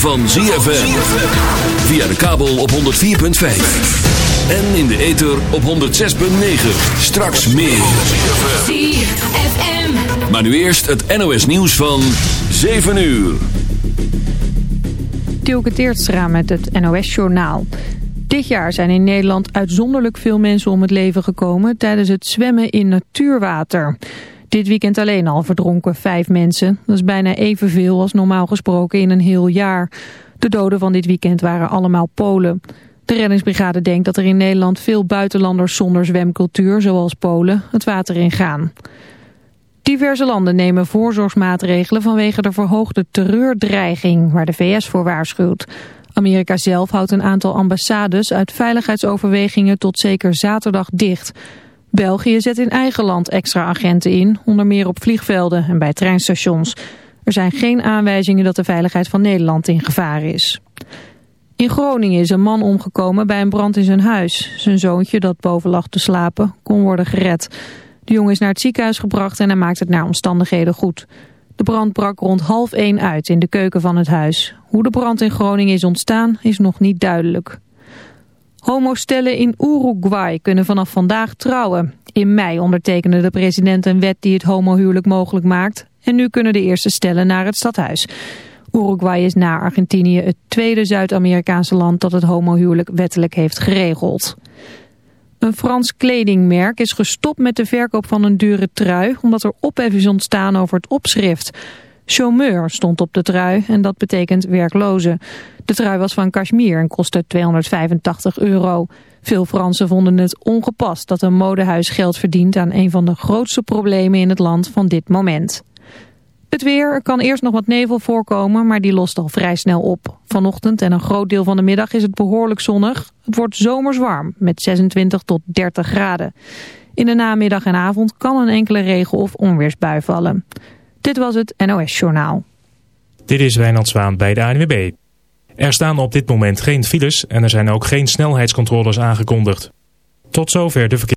van ZFM. Via de kabel op 104.5. En in de ether op 106.9. Straks meer. ZFM. Maar nu eerst het NOS nieuws van 7 uur. Tielke Teertstra met het NOS-journaal. Dit jaar zijn in Nederland uitzonderlijk veel mensen om het leven gekomen... tijdens het zwemmen in natuurwater. Dit weekend alleen al verdronken vijf mensen. Dat is bijna evenveel als normaal gesproken in een heel jaar. De doden van dit weekend waren allemaal Polen. De reddingsbrigade denkt dat er in Nederland veel buitenlanders zonder zwemcultuur, zoals Polen, het water ingaan. Diverse landen nemen voorzorgsmaatregelen vanwege de verhoogde terreurdreiging waar de VS voor waarschuwt. Amerika zelf houdt een aantal ambassades uit veiligheidsoverwegingen tot zeker zaterdag dicht. België zet in eigen land extra agenten in, onder meer op vliegvelden en bij treinstations. Er zijn geen aanwijzingen dat de veiligheid van Nederland in gevaar is. In Groningen is een man omgekomen bij een brand in zijn huis. Zijn zoontje, dat boven lag te slapen, kon worden gered. De jongen is naar het ziekenhuis gebracht en hij maakt het naar omstandigheden goed. De brand brak rond half één uit in de keuken van het huis. Hoe de brand in Groningen is ontstaan is nog niet duidelijk. Homostellen in Uruguay kunnen vanaf vandaag trouwen. In mei ondertekende de president een wet die het homohuwelijk mogelijk maakt. En nu kunnen de eerste stellen naar het stadhuis. Uruguay is na Argentinië het tweede Zuid-Amerikaanse land dat het homohuwelijk wettelijk heeft geregeld. Een Frans kledingmerk is gestopt met de verkoop van een dure trui... omdat er ophef is ontstaan over het opschrift. Chômeur stond op de trui en dat betekent werkloze. De trui was van cashmere en kostte 285 euro. Veel Fransen vonden het ongepast dat een modehuis geld verdient... aan een van de grootste problemen in het land van dit moment. Het weer, er kan eerst nog wat nevel voorkomen, maar die lost al vrij snel op. Vanochtend en een groot deel van de middag is het behoorlijk zonnig. Het wordt zomers warm, met 26 tot 30 graden. In de namiddag en avond kan een enkele regen- of onweersbui vallen. Dit was het NOS Journaal. Dit is Wijnand Zwaan bij de ANWB. Er staan op dit moment geen files en er zijn ook geen snelheidscontroles aangekondigd. Tot zover de verkeer.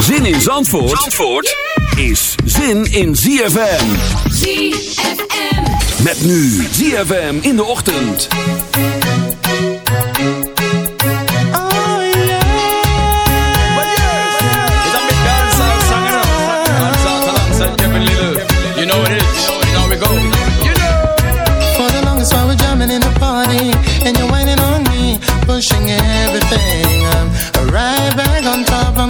Zin in Zandvoort, Zandvoort is zin in ZFM. ZFM. Met nu ZFM in de ochtend. You know it is. You know we go. You know. For the longest while we're jamming in the party And you're whining on me Pushing everything um, Right back on top of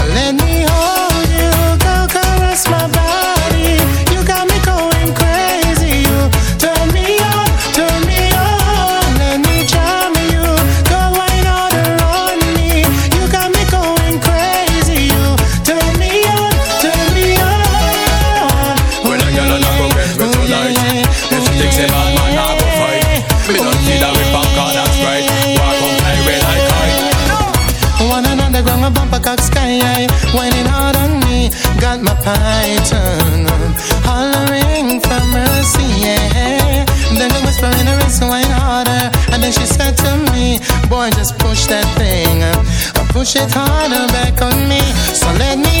my tongue, hollering for mercy, yeah. Then the whispering her ear, so I going harder, and then she said to me, Boy, just push that thing, push it harder back on me. So let me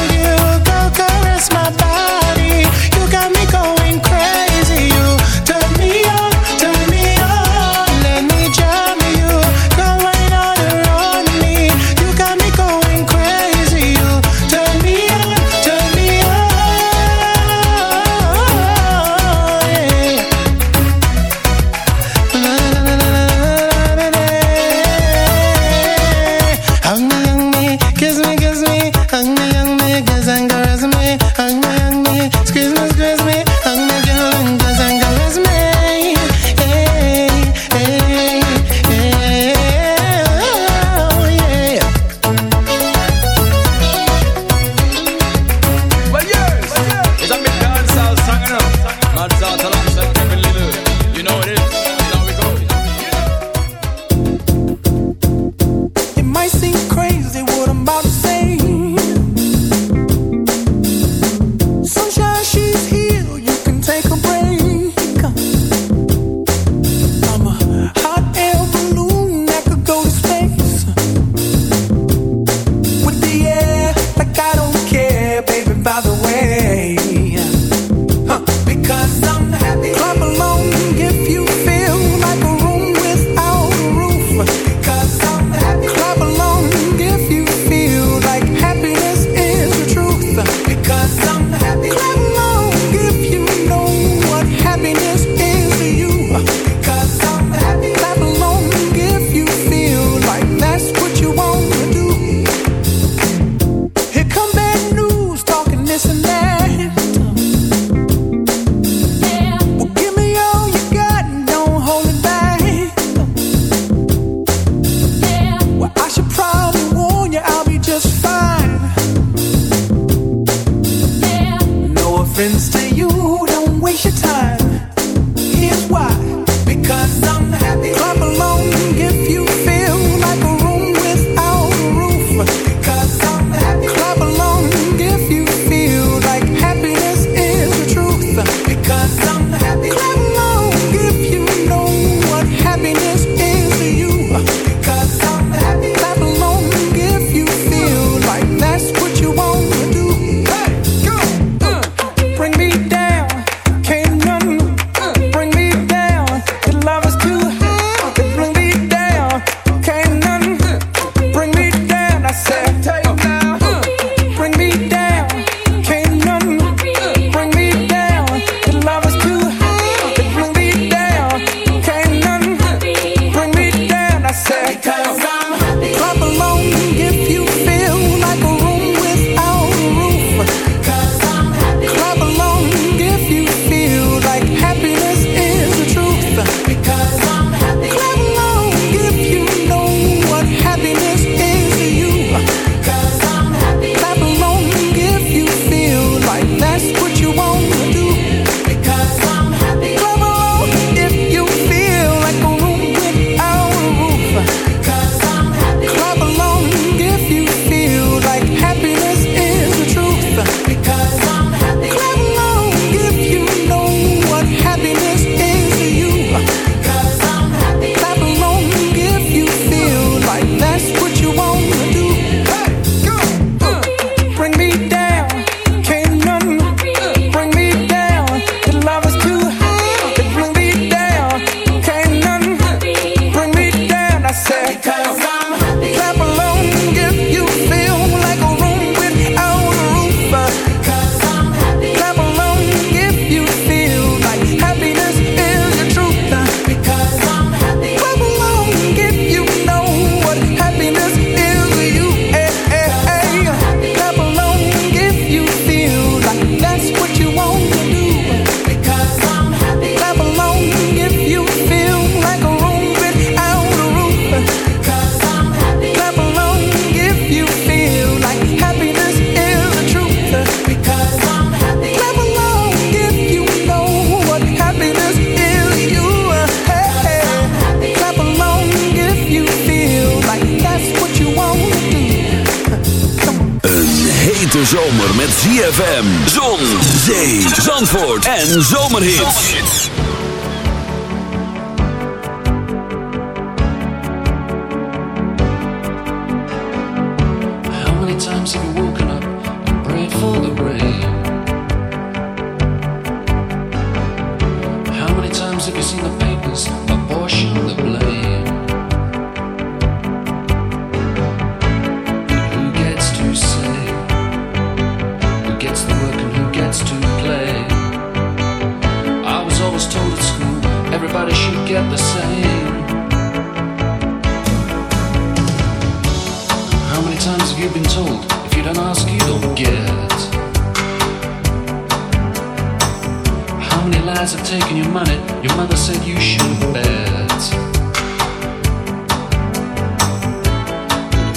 making your money. Your mother said you should bet.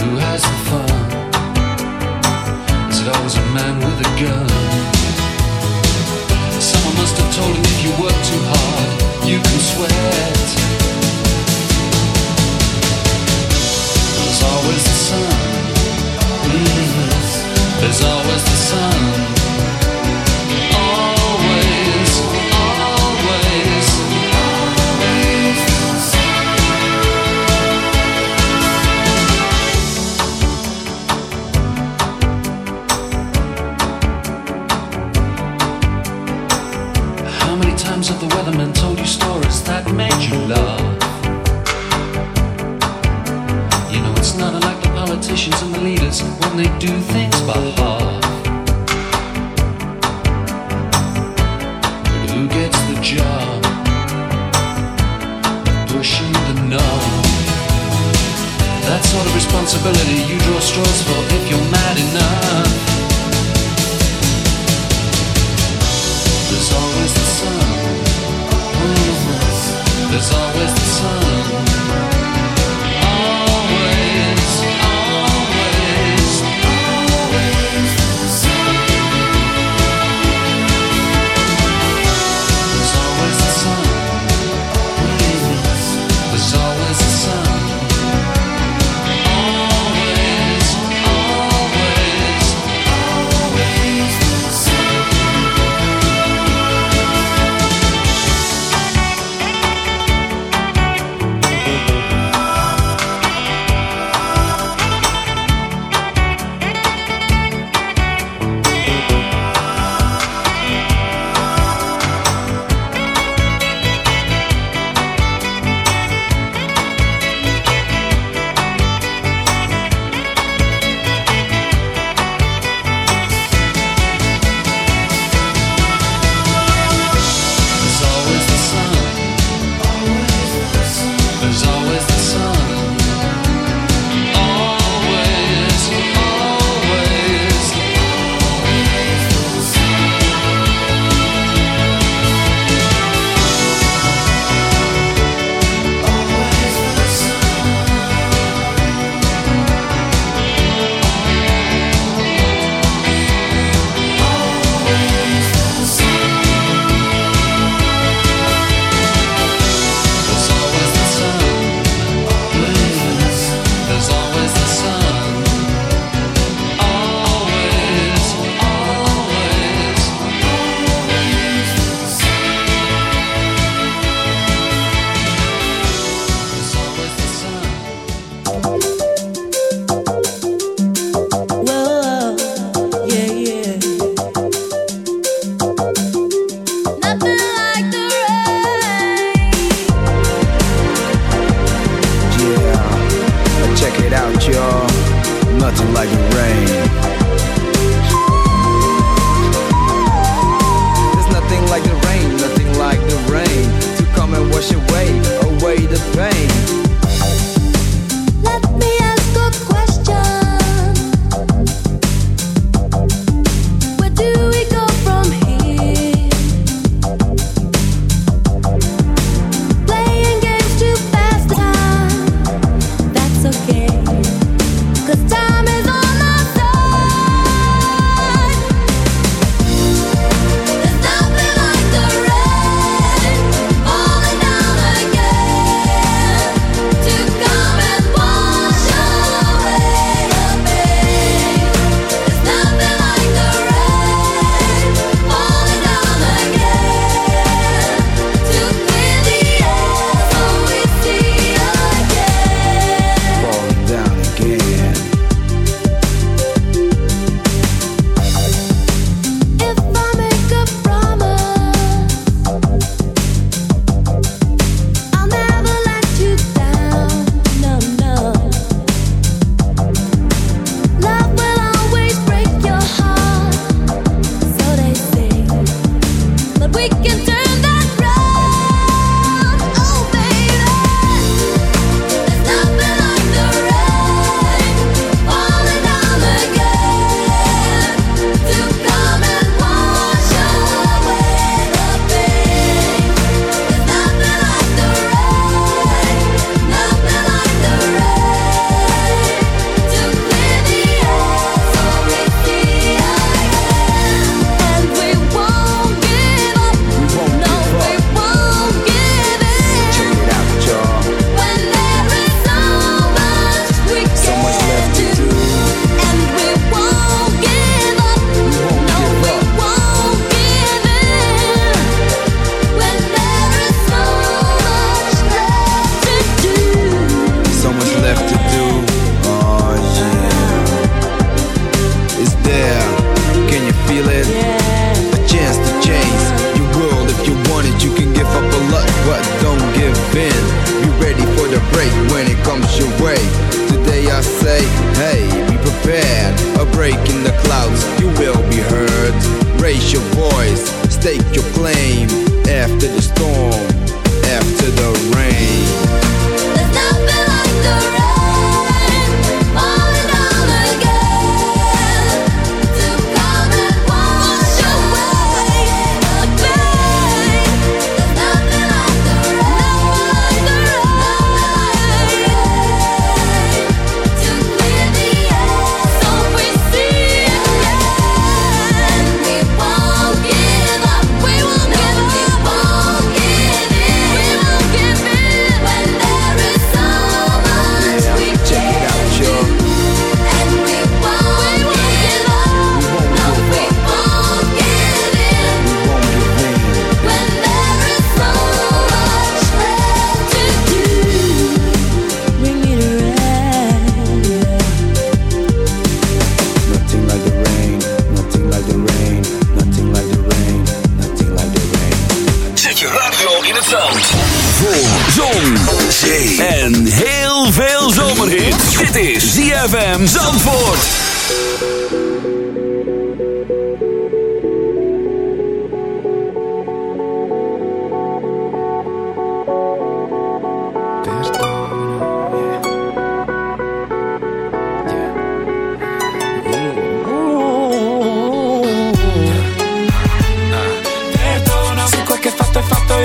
Who has the fun? Is it always a man with a gun? Someone must have told him if you work too hard, you can sweat. There's always the sun. Mm-hmm. There's always the sun. spot.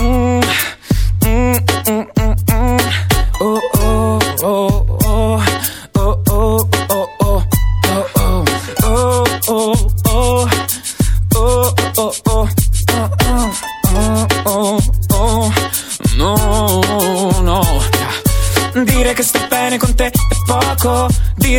mm, mm. Mm, mm, mm, mm. Oh, oh, oh, oh. Oh, oh, oh, oh. Oh, oh. Oh, oh, oh. Oh, oh, oh. Oh, oh, oh. No, no. Dire che sto bene con te è poco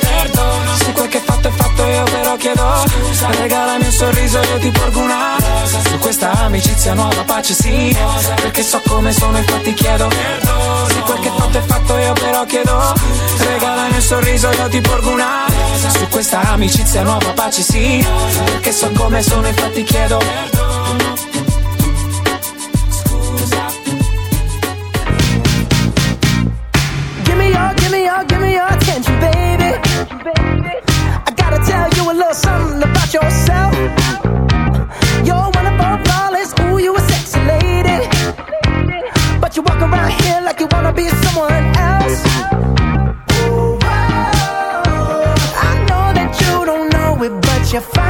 Perdono Se quel che fatto è fatto io però chiedo Scusa. Regalami mio sorriso io ti porgo una questa amicizia nuova pace sì Perché so come sono infatti chiedo Se quel che fatto è fatto io però chiedo Regalami un sorriso io ti porgo una. Su questa amicizia nuova pace sì Perché so come sono infatti chiedo. Scusa Give me your, give me attention baby? I gotta tell you a little something about yourself. You're But you walk around here like you wanna be someone else. Oh, I know that you don't know it, but you're fine.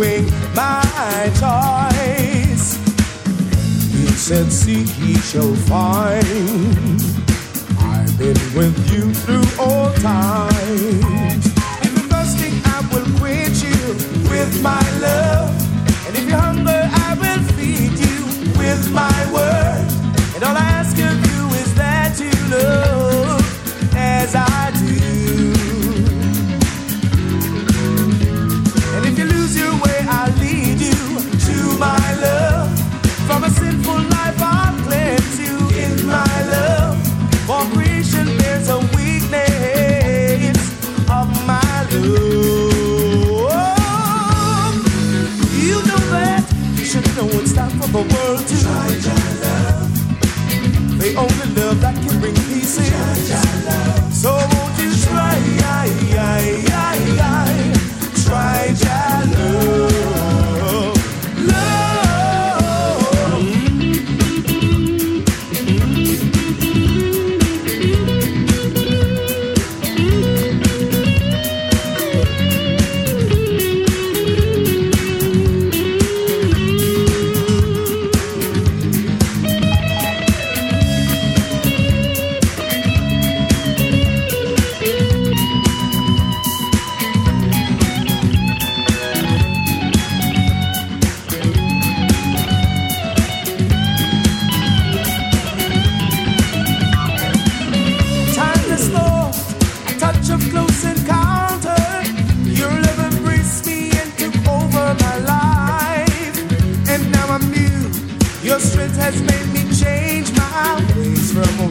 my choice. He said, Seek, he shall find. I've been with you through all times. and the first thing I will quench you with my love. And if you're hungry, I will feed you with my word. And all I Yeah.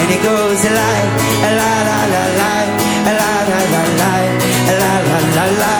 And it goes a la la la la, la la la la, la la la la,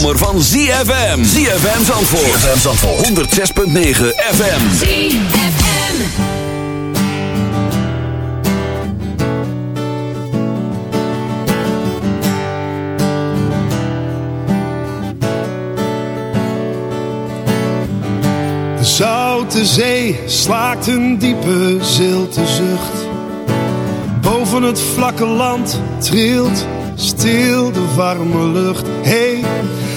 Zomer van ZFM. ZFM Zandvoort. ZFM Zandvoort. 106.9 FM. ZFM. De zoute zee slaakt een diepe zilte zucht. Boven het vlakke land trilt stil de warme lucht. Hey,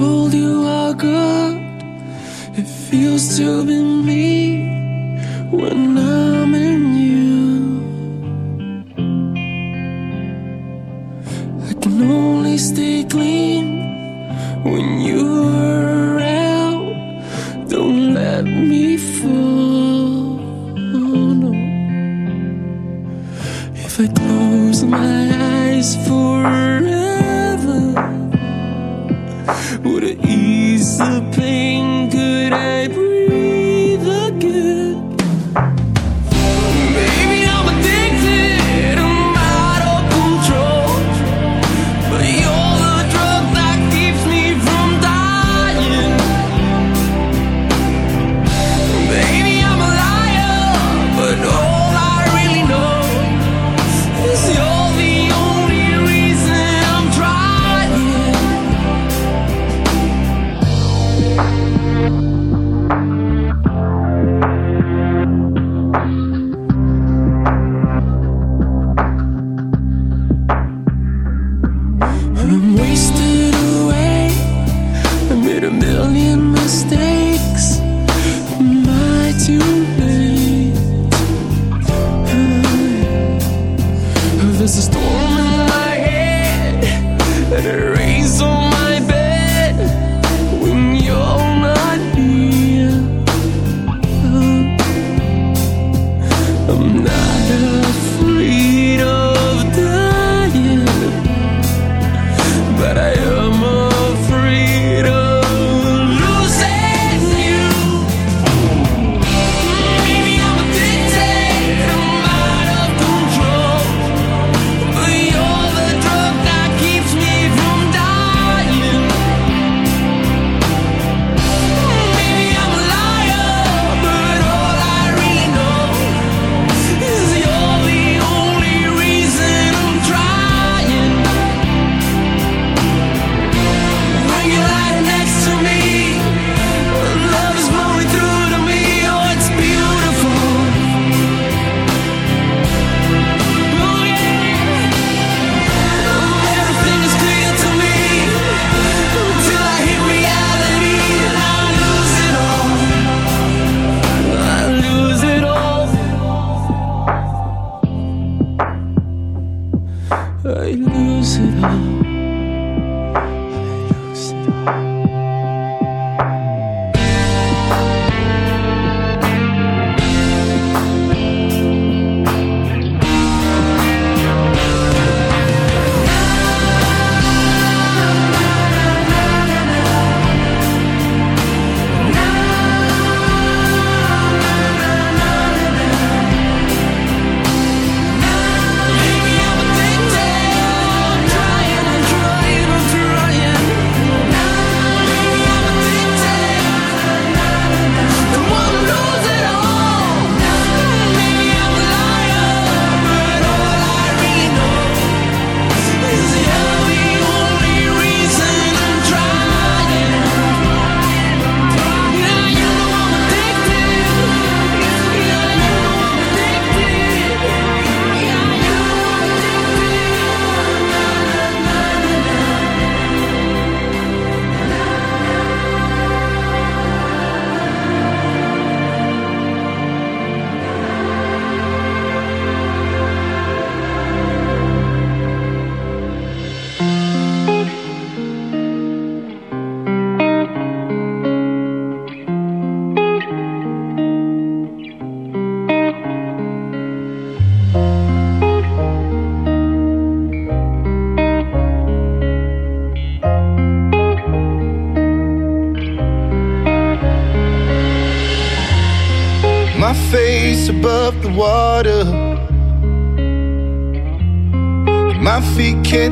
told you all good. It feels to be me.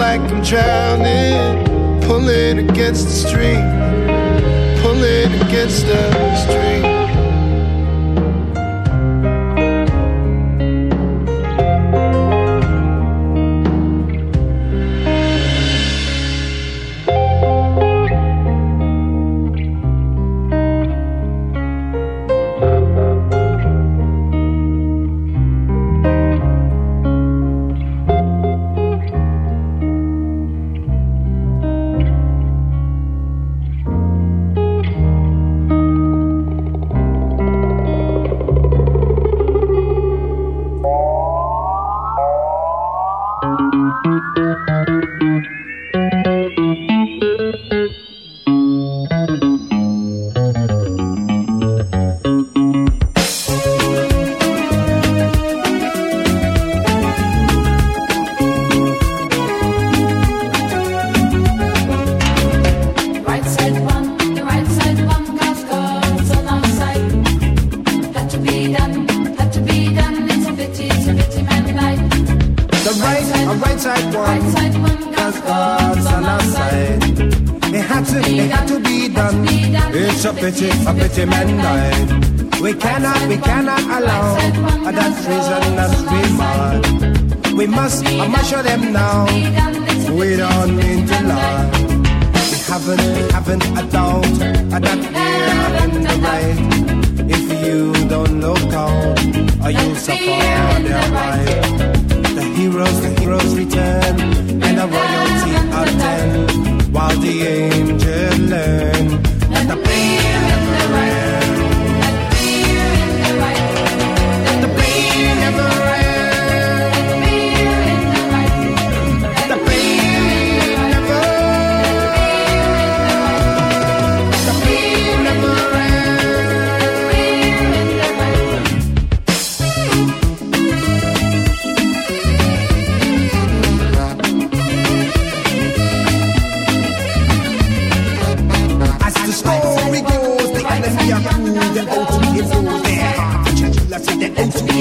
like I'm drowning, pulling against the stream, pulling against the stream. Had to, it had to be done. It's a pity, a pity man died. We cannot, we cannot allow that treason us be mad. We must, I must show them now. We don't mean to lie. We haven't, we haven't a doubt that we're in the right. If you don't look out, or you'll suffer their right. The heroes, the heroes return, and the royalty attend, the angel land. And the play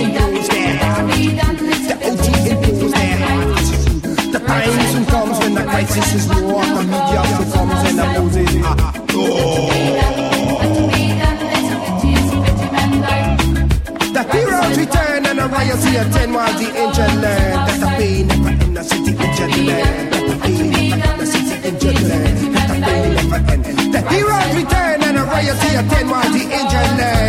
the O2 impose. The O2 impose. The time soon comes when the crisis is war. The media soon comes and opposes. The heroes return and the royalty attend while the angel learn that the pain never end. The city angel learn that the pain never end. The that the pain. The heroes return and the royalty attend while the angel learn